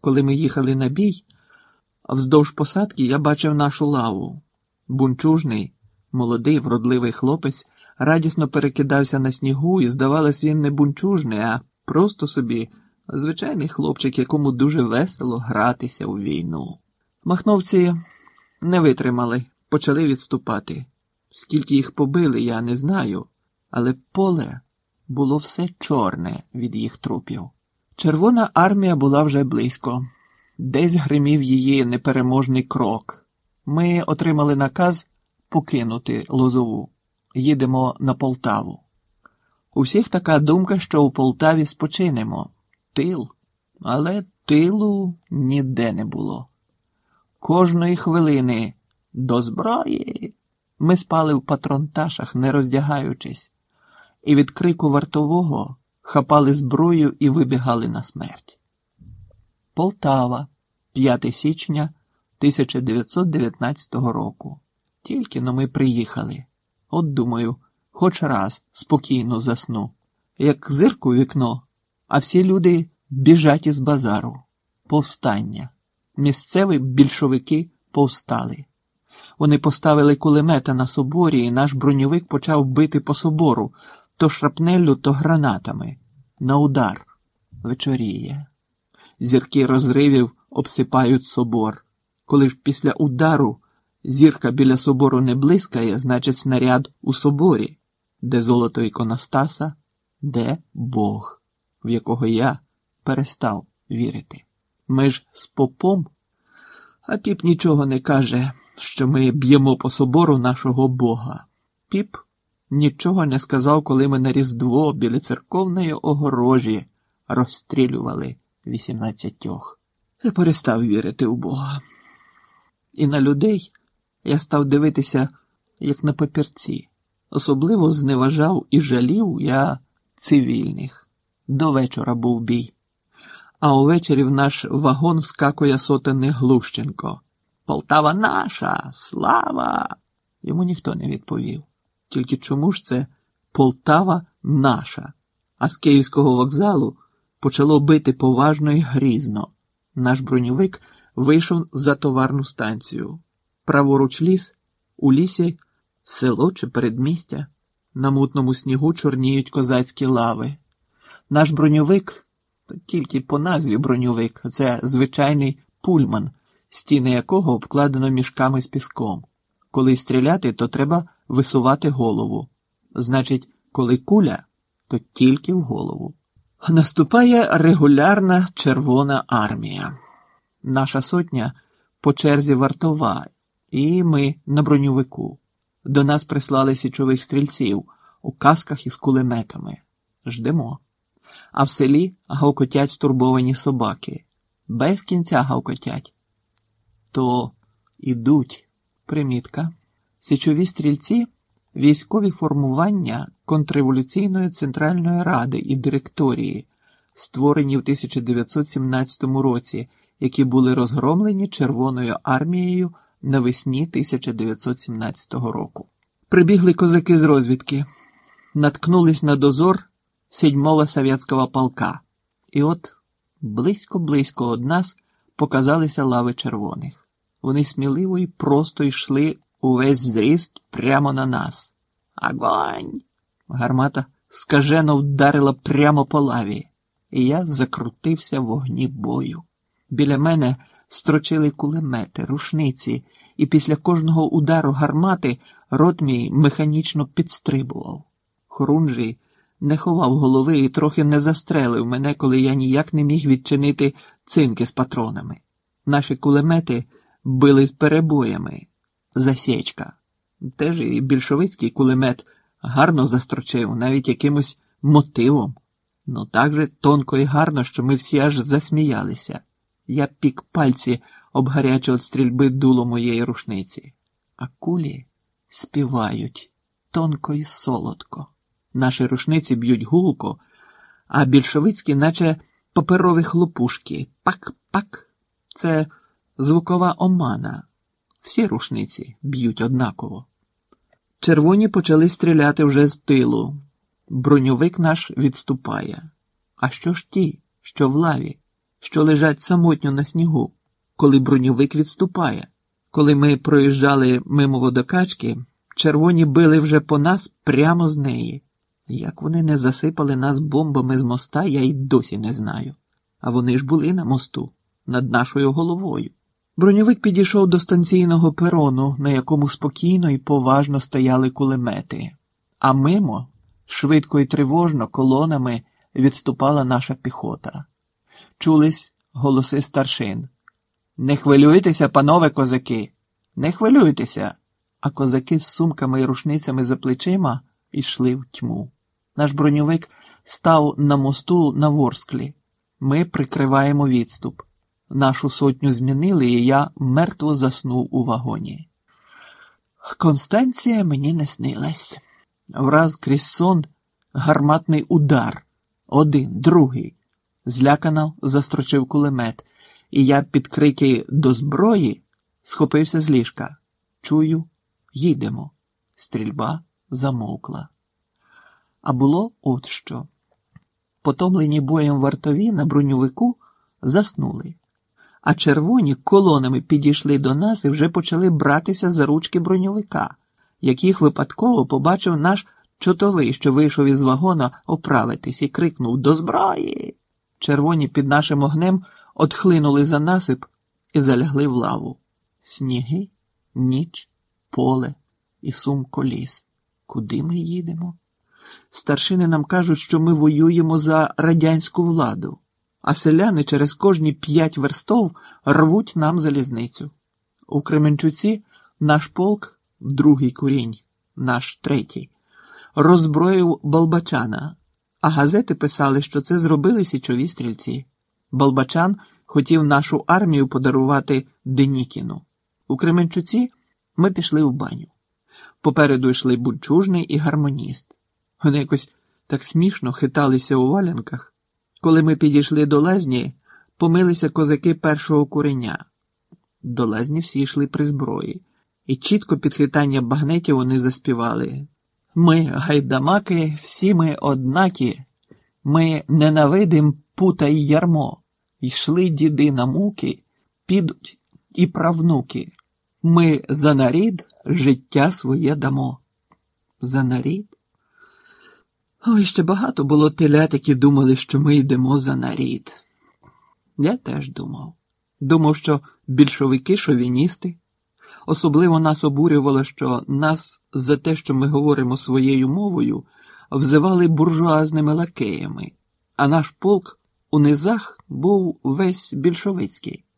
Коли ми їхали на бій, вздовж посадки я бачив нашу лаву. Бунчужний, молодий, вродливий хлопець радісно перекидався на снігу, і, здавалось, він не бунчужний, а просто собі звичайний хлопчик, якому дуже весело гратися у війну. Махновці не витримали, почали відступати. Скільки їх побили, я не знаю, але поле було все чорне від їх трупів. Червона армія була вже близько, десь гримів її непереможний крок. Ми отримали наказ покинути Лозову. Їдемо на Полтаву. У всіх така думка, що у Полтаві спочинемо. Тил. Але тилу ніде не було. Кожної хвилини до зброї ми спали в патронташах, не роздягаючись, і від крику вартового хапали зброю і вибігали на смерть. Полтава, 5 січня 1919 року. Тільки но ми приїхали. От думаю, хоч раз спокійно засну, як зирку вікно, а всі люди біжать із базару. Повстання. Місцеві більшовики повстали. Вони поставили кулемета на соборі, і наш броньовик почав бити по собору то шрапнеллю, то гранатами. На удар вечоріє. Зірки розривів обсипають собор. Коли ж після удару зірка біля собору не блискає, значить снаряд у соборі, де золото іконостаса, де Бог, в якого я перестав вірити. Ми ж з попом, а піп нічого не каже, що ми б'ємо по собору нашого Бога. Піп нічого не сказав, коли ми на Різдво біля церковної огорожі розстрілювали вісімнадцятьох. Я перестав вірити у Бога. І на людей я став дивитися, як на папірці. Особливо зневажав і жалів я цивільних. До вечора був бій. А увечері в наш вагон вскакує сотенний Глущенко. Полтава наша, слава! Йому ніхто не відповів. Тільки чому ж це Полтава наша? А з Київського вокзалу почало бити поважно і грізно. Наш броньовик вийшов за товарну станцію. Праворуч ліс, у лісі село чи передмістя. На мутному снігу чорніють козацькі лави. Наш броньовик, тільки по назві броньовик, це звичайний пульман, стіни якого обкладено мішками з піском. Коли стріляти, то треба висувати голову. Значить, коли куля, то тільки в голову. Наступає регулярна Червона армія. Наша сотня по черзі вартова, і ми на броньовику. До нас прислали січових стрільців у касках із кулеметами. Ждемо. А в селі гавкотять стурбовані собаки. Без кінця гавкотять. То ідуть. Примітка. Січові стрільці військові формування контрреволюційної центральної ради і директорії, створені в 1917 році, які були розгромлені Червоною армією навесні 1917 року. Прибігли козаки з розвідки, наткнулись на дозор сідьмого совєтського полка, і от близько-близько од нас показалися лави червоних. Вони сміливо і просто йшли увесь зріст прямо на нас. Агонь! Гармата скажено вдарила прямо по лаві, і я закрутився в вогні бою. Біля мене строчили кулемети, рушниці, і після кожного удару гармати рот мій механічно підстрибував. Хорунжий не ховав голови і трохи не застрелив мене, коли я ніяк не міг відчинити цинки з патронами. Наші кулемети били з перебоями. Засічка. Теж і більшовицький кулемет гарно застрочив, навіть якимось мотивом. Ну так же тонко і гарно, що ми всі аж засміялися. Я пік пальці об гаряче стрільби дуло моєї рушниці, а кулі співають тонко і солодко. Наші рушниці б'ють гулко, а більшовицькі, наче паперові хлопушки. Пак-пак. Це звукова омана. Всі рушниці б'ють однаково. Червоні почали стріляти вже з тилу. Броньовик наш відступає. А що ж ті, що в лаві? що лежать самотньо на снігу, коли броньовик відступає. Коли ми проїжджали мимо водокачки, червоні били вже по нас прямо з неї. Як вони не засипали нас бомбами з моста, я й досі не знаю. А вони ж були на мосту, над нашою головою. Броньовик підійшов до станційного перону, на якому спокійно і поважно стояли кулемети, а мимо, швидко і тривожно, колонами відступала наша піхота. Чулись голоси старшин. Не хвилюйтеся, панове козаки, не хвилюйтеся. А козаки з сумками і рушницями за плечима йшли в тьму. Наш броньовик став на мосту на Ворсклі. Ми прикриваємо відступ. Нашу сотню змінили, і я мертво заснув у вагоні. Констанція мені не снилась. Враз крізь сон гарматний удар. Один, другий. Злякано застрочив кулемет, і я під крики до зброї схопився з ліжка. Чую, їдемо. Стрільба замовкла. А було от що. Потомлені боєм вартові на броньовику заснули, а червоні колонами підійшли до нас і вже почали братися за ручки броньовика, яких випадково побачив наш чотовий, що вийшов із вагона оправитись і крикнув До зброї. Червоні під нашим огнем отхлинули за насип і залягли в лаву. Сніги, ніч, поле і сум коліс. Куди ми їдемо? Старшини нам кажуть, що ми воюємо за радянську владу, а селяни через кожні п'ять верстов рвуть нам залізницю. У Кременчуці наш полк, другий курінь, наш третій, роззброїв Балбачана, а газети писали, що це зробили січові стрільці. Балбачан хотів нашу армію подарувати Денікіну. У Кременчуці ми пішли в баню. Попереду йшли бульчужний і гармоніст. Вони якось так смішно хиталися у валянках. Коли ми підійшли до лазні, помилися козаки першого куреня. До лазні всі йшли при зброї, і чітко під хитання багнетів вони заспівали. Ми, гайдамаки, всі ми однакі, ми ненавидим пута й ярмо. Йшли діди на муки, підуть і правнуки. Ми за нарід життя своє дамо. За нарід? Ой, ще багато було телят, які думали, що ми йдемо за нарід. Я теж думав. Думав, що більшовики шовіністи. Особливо нас обурювало, що нас за те, що ми говоримо своєю мовою, взивали буржуазними лакеями, а наш полк у низах був весь більшовицький.